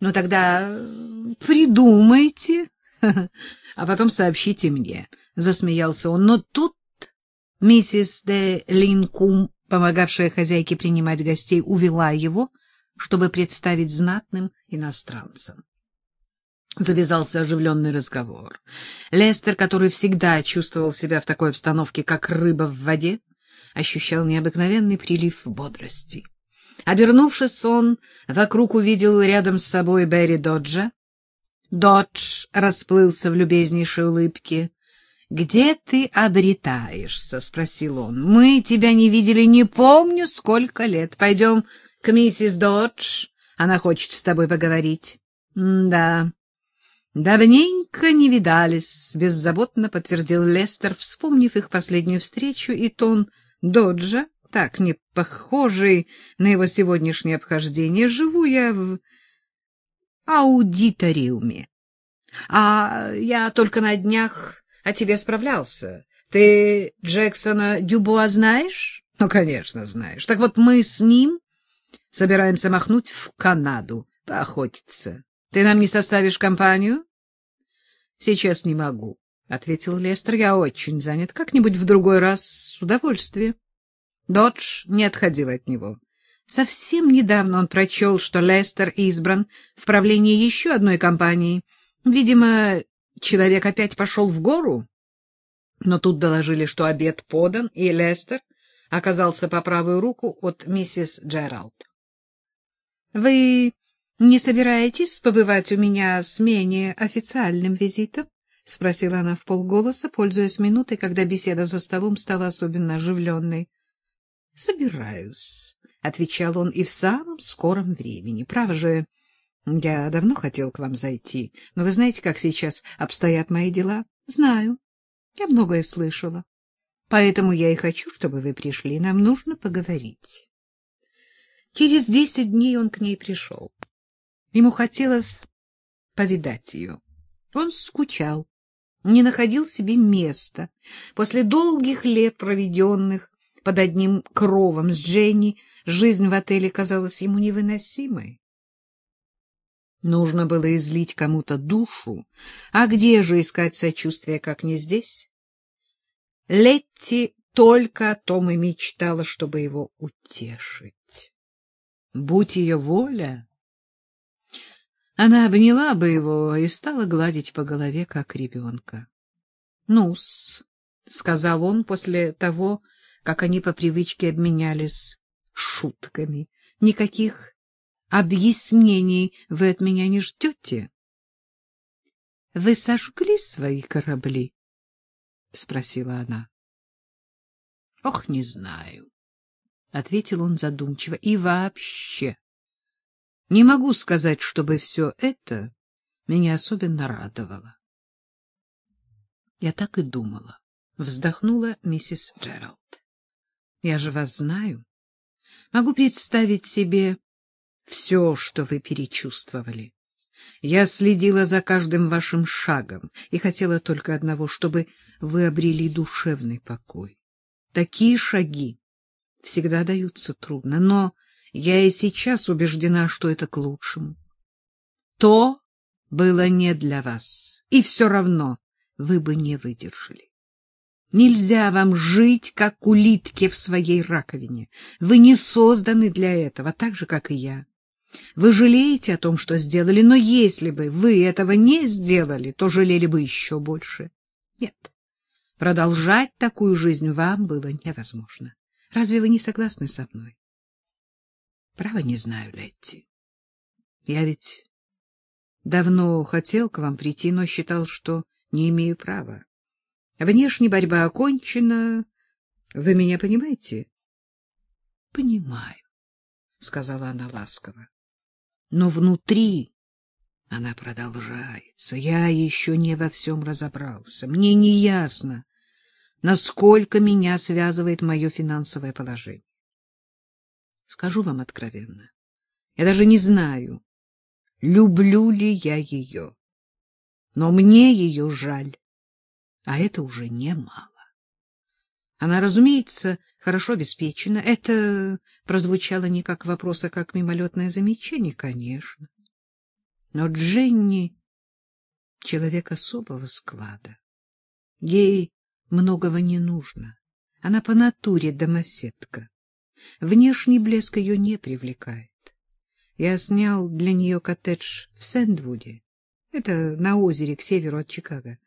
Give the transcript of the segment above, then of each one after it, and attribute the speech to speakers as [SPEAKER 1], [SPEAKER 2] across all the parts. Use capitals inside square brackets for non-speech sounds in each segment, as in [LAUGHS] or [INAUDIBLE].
[SPEAKER 1] Ну тогда придумайте, [LAUGHS] а потом сообщите мне, — засмеялся он. Но тут миссис де Линкум, помогавшая хозяйке принимать гостей, увела его, чтобы представить знатным иностранцам. Завязался оживленный разговор. Лестер, который всегда чувствовал себя в такой обстановке, как рыба в воде, ощущал необыкновенный прилив бодрости. Обернувшись, он вокруг увидел рядом с собой Берри Доджа. Додж расплылся в любезнейшей улыбке. — Где ты обретаешься? — спросил он. — Мы тебя не видели не помню сколько лет. Пойдем к миссис Додж. Она хочет с тобой поговорить. — Да, давненько не видались, — беззаботно подтвердил Лестер, вспомнив их последнюю встречу и тон Доджа, так не похожий на его сегодняшнее обхождение. Живу я в аудиториуме. А я только на днях о тебе справлялся. Ты Джексона Дюбуа знаешь? Ну, конечно, знаешь. Так вот, мы с ним собираемся махнуть в Канаду, поохотиться. Ты нам не составишь компанию? Сейчас не могу, — ответил Лестер. Я очень занят. Как-нибудь в другой раз с удовольствием. Додж не отходил от него. Совсем недавно он прочел, что Лестер избран в правление еще одной компании. Видимо, человек опять пошел в гору. Но тут доложили, что обед подан, и Лестер оказался по правую руку от миссис Джеральд. — Вы не собираетесь побывать у меня с менее официальным визитом? — спросила она вполголоса, пользуясь минутой, когда беседа за столом стала особенно оживленной. — Собираюсь, — отвечал он, — и в самом скором времени. Право же, я давно хотел к вам зайти, но вы знаете, как сейчас обстоят мои дела? — Знаю. Я многое слышала. Поэтому я и хочу, чтобы вы пришли. Нам нужно поговорить. Через десять дней он к ней пришел. Ему хотелось повидать ее. Он скучал, не находил себе места. После долгих лет, проведенных под одним кровом с Дженни, жизнь в отеле казалась ему невыносимой. Нужно было излить кому-то душу, а где же искать сочувствие, как не здесь? Летти только о том и мечтала, чтобы его утешить. Будь ее воля, она обняла бы его и стала гладить по голове, как ребенка. — Ну-с, — сказал он после того, как они по привычке обменялись шутками. — Никаких объяснений вы от меня не ждете? — Вы сожгли свои корабли? — спросила она. — Ох, не знаю, — ответил он задумчиво. — И вообще, не могу сказать, чтобы все это меня особенно радовало. Я так и думала, — вздохнула миссис Джеральд. Я же вас знаю. Могу представить себе все, что вы перечувствовали. Я следила за каждым вашим шагом и хотела только одного, чтобы вы обрели душевный покой. Такие шаги всегда даются трудно, но я и сейчас убеждена, что это к лучшему. То было не для вас, и все равно вы бы не выдержали. Нельзя вам жить, как улитки в своей раковине. Вы не созданы для этого, так же, как и я. Вы жалеете о том, что сделали, но если бы вы этого не сделали, то жалели бы еще больше. Нет, продолжать такую жизнь вам было невозможно. Разве вы не согласны со мной? Право не знаю, Летти. Я ведь давно хотел к вам прийти, но считал, что не имею права. Внешне борьба окончена. Вы меня понимаете? — Понимаю, — сказала она ласково. Но внутри она продолжается. Я еще не во всем разобрался. Мне не ясно, насколько меня связывает мое финансовое положение. Скажу вам откровенно, я даже не знаю, люблю ли я ее. Но мне ее жаль а это уже немало. Она, разумеется, хорошо обеспечена. Это прозвучало не как вопрос, а как мимолетное замечание, конечно. Но Дженни — человек особого склада. Ей многого не нужно. Она по натуре домоседка. Внешний блеск ее не привлекает. Я снял для нее коттедж в Сэндвуде. Это на озере к северу от Чикаго.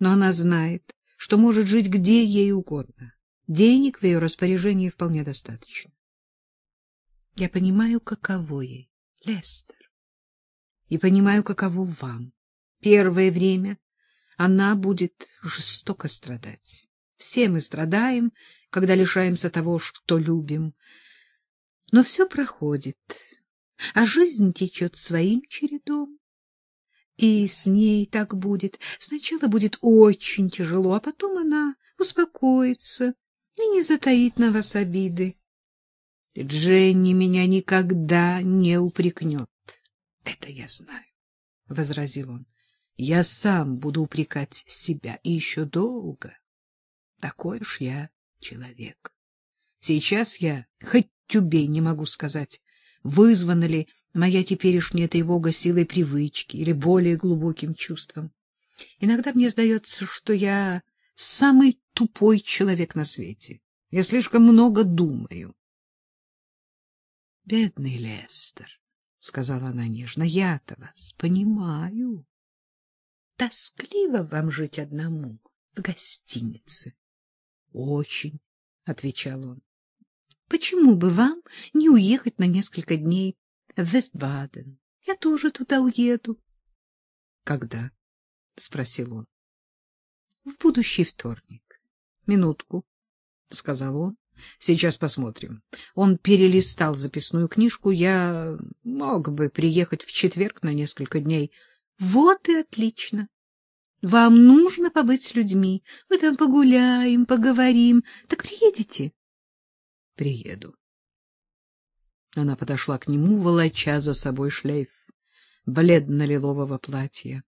[SPEAKER 1] Но она знает, что может жить где ей угодно. Денег в ее распоряжении вполне достаточно. Я понимаю, каково ей, Лестер. И понимаю, каково вам. Первое время она будет жестоко страдать. Все мы страдаем, когда лишаемся того, что любим. Но все проходит, а жизнь течет своим чередом. И с ней так будет. Сначала будет очень тяжело, а потом она успокоится и не затаит на вас обиды. Дженни меня никогда не упрекнет. — Это я знаю, — возразил он. — Я сам буду упрекать себя, и еще долго. Такой уж я человек. Сейчас я, хоть тюбей, не могу сказать, вызвана ли моя теперешняя тревога силой привычки или более глубоким чувством. Иногда мне сдается, что я самый тупой человек на свете. Я слишком много думаю. — Бедный Лестер, — сказала она нежно, — я-то вас понимаю. Тоскливо вам жить одному в гостинице. — Очень, — отвечал он. — Почему бы вам не уехать на несколько дней в Вестбаден? Я тоже туда уеду. — Когда? — спросил он. — В будущий вторник. — Минутку, — сказал он. — Сейчас посмотрим. Он перелистал записную книжку. Я мог бы приехать в четверг на несколько дней. — Вот и отлично. Вам нужно побыть с людьми. Мы там погуляем, поговорим. Так приедете? — Приеду. Она подошла к нему, волоча за собой шлейф бледно-лилового платья.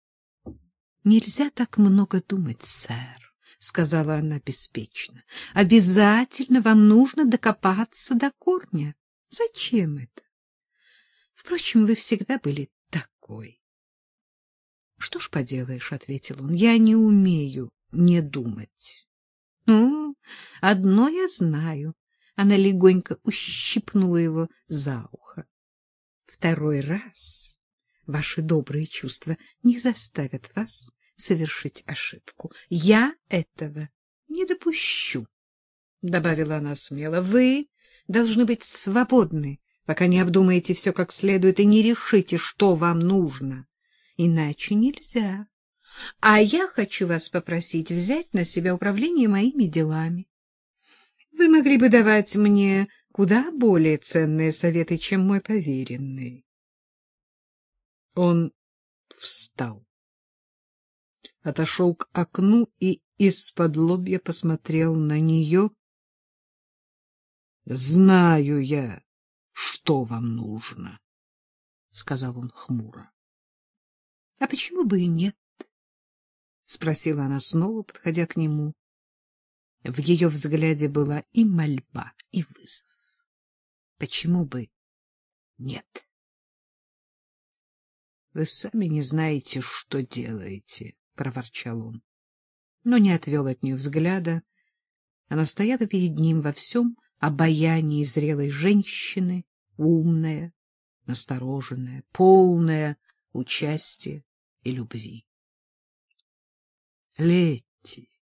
[SPEAKER 1] — Нельзя так много думать, сэр, — сказала она беспечно. — Обязательно вам нужно докопаться до корня. Зачем это? Впрочем, вы всегда были такой. — Что ж поделаешь, — ответил он, — я не умею не думать. — Ну, одно я знаю. Она легонько ущипнула его за ухо. — Второй раз ваши добрые чувства не заставят вас совершить ошибку. Я этого не допущу, — добавила она смело. — Вы должны быть свободны, пока не обдумаете все как следует и не решите, что вам нужно. Иначе нельзя. А я хочу вас попросить взять на себя управление моими делами. Вы могли бы давать мне куда более ценные советы, чем мой поверенный. Он встал, отошел к окну и из-под лобья посмотрел на нее. — Знаю я, что вам нужно, — сказал он хмуро. — А почему бы и нет? — спросила она снова, подходя к нему. В ее взгляде была и мольба, и вызов. — Почему бы нет? — Вы сами не знаете, что делаете, — проворчал он. Но не отвел от нее взгляда. Она стояла перед ним во всем обаянии зрелой женщины, умная, настороженная, полная участия и любви. — Летти, —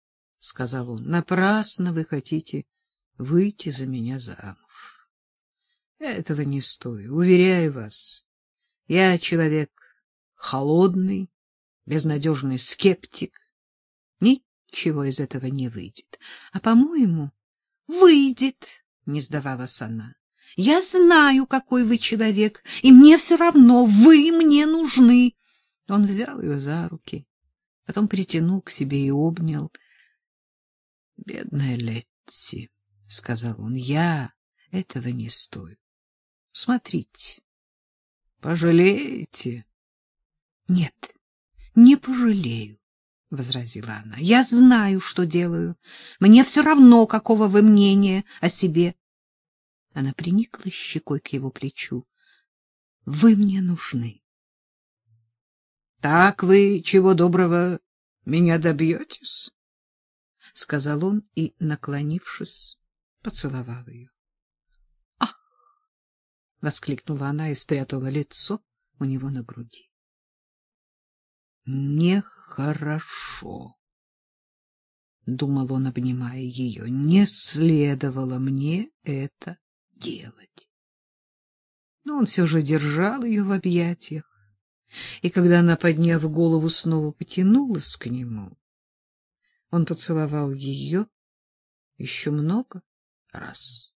[SPEAKER 1] сказал он, — напрасно вы хотите выйти за меня замуж. Этого не стою, уверяю вас. Я человек холодный, безнадежный скептик. Ничего из этого не выйдет. А, по-моему, выйдет, — не сдавалась она. Я знаю, какой вы человек, и мне все равно, вы мне нужны. Он взял ее за руки, потом притянул к себе и обнял. — Бедная Летти, — сказал он, — я этого не стою. Смотрите, пожалеете? — Нет, не пожалею, — возразила она. — Я знаю, что делаю. Мне все равно, какого вы мнения о себе. Она приникла щекой к его плечу. — Вы мне нужны. Так вы, чего доброго, меня добьетесь? — сказал он и, наклонившись, поцеловал ее. — Ах! — воскликнула она и спрятала лицо у него на груди. — Нехорошо, — думал он, обнимая ее, — не следовало мне это делать. Но он все же держал ее в объятиях, и когда она, подняв голову, снова потянулась к нему, он поцеловал ее еще много раз.